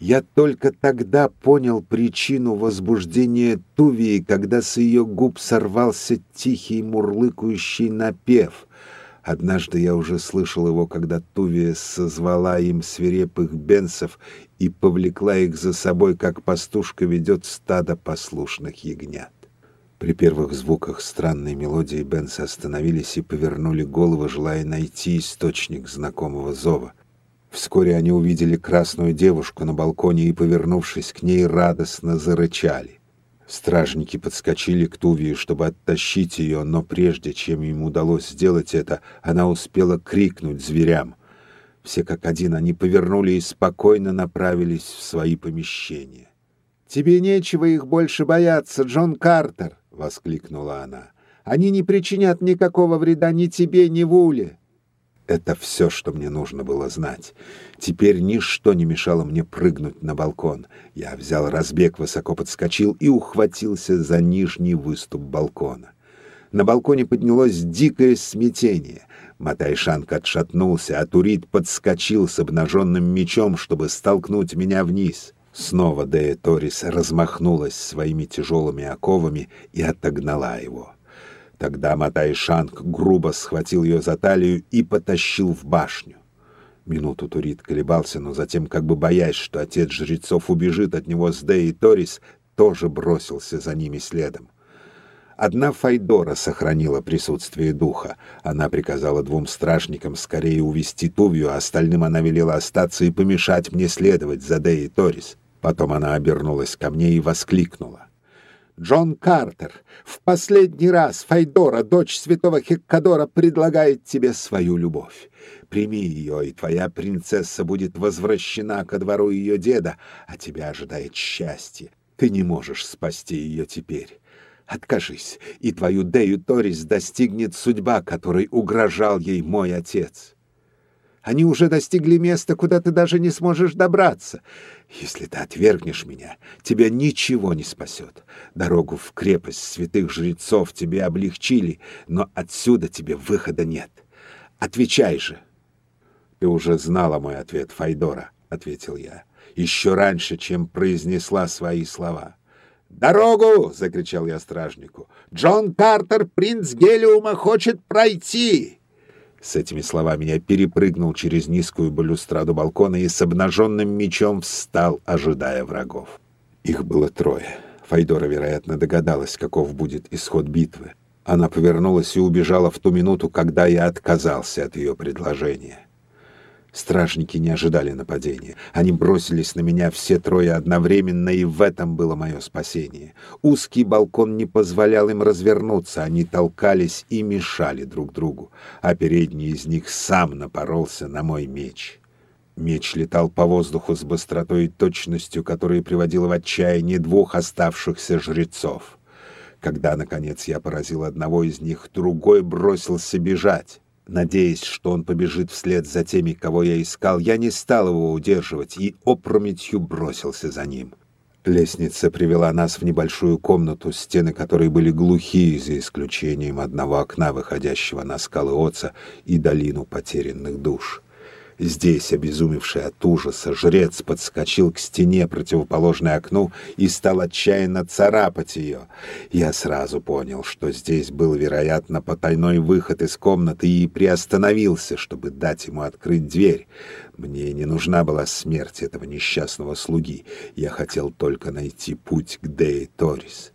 Я только тогда понял причину возбуждения Тувии, когда с ее губ сорвался тихий мурлыкающий напев. Однажды я уже слышал его, когда Тувия созвала им свирепых бенсов и повлекла их за собой, как пастушка ведет стадо послушных ягнят. При первых звуках странной мелодии Бенсы остановились и повернули головы, желая найти источник знакомого зова. Вскоре они увидели красную девушку на балконе и, повернувшись к ней, радостно зарычали. Стражники подскочили к Тувии, чтобы оттащить ее, но прежде чем им удалось сделать это, она успела крикнуть зверям. Все как один они повернули и спокойно направились в свои помещения. «Тебе нечего их больше бояться, Джон Картер!» — воскликнула она. «Они не причинят никакого вреда ни тебе, ни Вуле!» Это все, что мне нужно было знать. Теперь ничто не мешало мне прыгнуть на балкон. Я взял разбег, высоко подскочил и ухватился за нижний выступ балкона. На балконе поднялось дикое смятение. Матайшанг отшатнулся, а Турит подскочил с обнаженным мечом, чтобы столкнуть меня вниз. Снова Дея Торис размахнулась своими тяжелыми оковами и отогнала его. Тогда Матай Шанг грубо схватил ее за талию и потащил в башню. Минуту Турит колебался, но затем, как бы боясь, что отец жрецов убежит от него с Дей и Торис, тоже бросился за ними следом. Одна Файдора сохранила присутствие духа. Она приказала двум стражникам скорее увести Тувью, а остальным она велела остаться и помешать мне следовать за Дей и Торис. Потом она обернулась ко мне и воскликнула. Джон Картер, в последний раз Файдора, дочь святого Хеккадора, предлагает тебе свою любовь. Прими ее, и твоя принцесса будет возвращена ко двору ее деда, а тебя ожидает счастье. Ты не можешь спасти ее теперь. Откажись, и твою Дею Торис достигнет судьба, которой угрожал ей мой отец. Они уже достигли места, куда ты даже не сможешь добраться. Если ты отвергнешь меня, тебя ничего не спасет. Дорогу в крепость святых жрецов тебе облегчили, но отсюда тебе выхода нет. Отвечай же. Ты уже знала мой ответ, Файдора, ответил я, еще раньше, чем произнесла свои слова. «Дорогу!» — закричал я стражнику. «Джон Картер, принц Гелиума, хочет пройти!» С этими словами я перепрыгнул через низкую балюстраду балкона и с обнаженным мечом встал, ожидая врагов. Их было трое. Файдора, вероятно, догадалась, каков будет исход битвы. Она повернулась и убежала в ту минуту, когда я отказался от ее предложения. Стражники не ожидали нападения. Они бросились на меня все трое одновременно, и в этом было мое спасение. Узкий балкон не позволял им развернуться, они толкались и мешали друг другу, а передний из них сам напоролся на мой меч. Меч летал по воздуху с быстротой и точностью, которые приводило в отчаяние двух оставшихся жрецов. Когда, наконец, я поразил одного из них, другой бросился бежать. Надеясь, что он побежит вслед за теми, кого я искал, я не стал его удерживать и опрометью бросился за ним. Лестница привела нас в небольшую комнату, стены которой были глухие, за исключением одного окна, выходящего на скалы Оца и долину потерянных душ. Здесь, обезумевший от ужаса, жрец подскочил к стене, противоположной окну, и стал отчаянно царапать ее. Я сразу понял, что здесь был, вероятно, потайной выход из комнаты, и приостановился, чтобы дать ему открыть дверь. Мне не нужна была смерть этого несчастного слуги. Я хотел только найти путь к Дее Торис.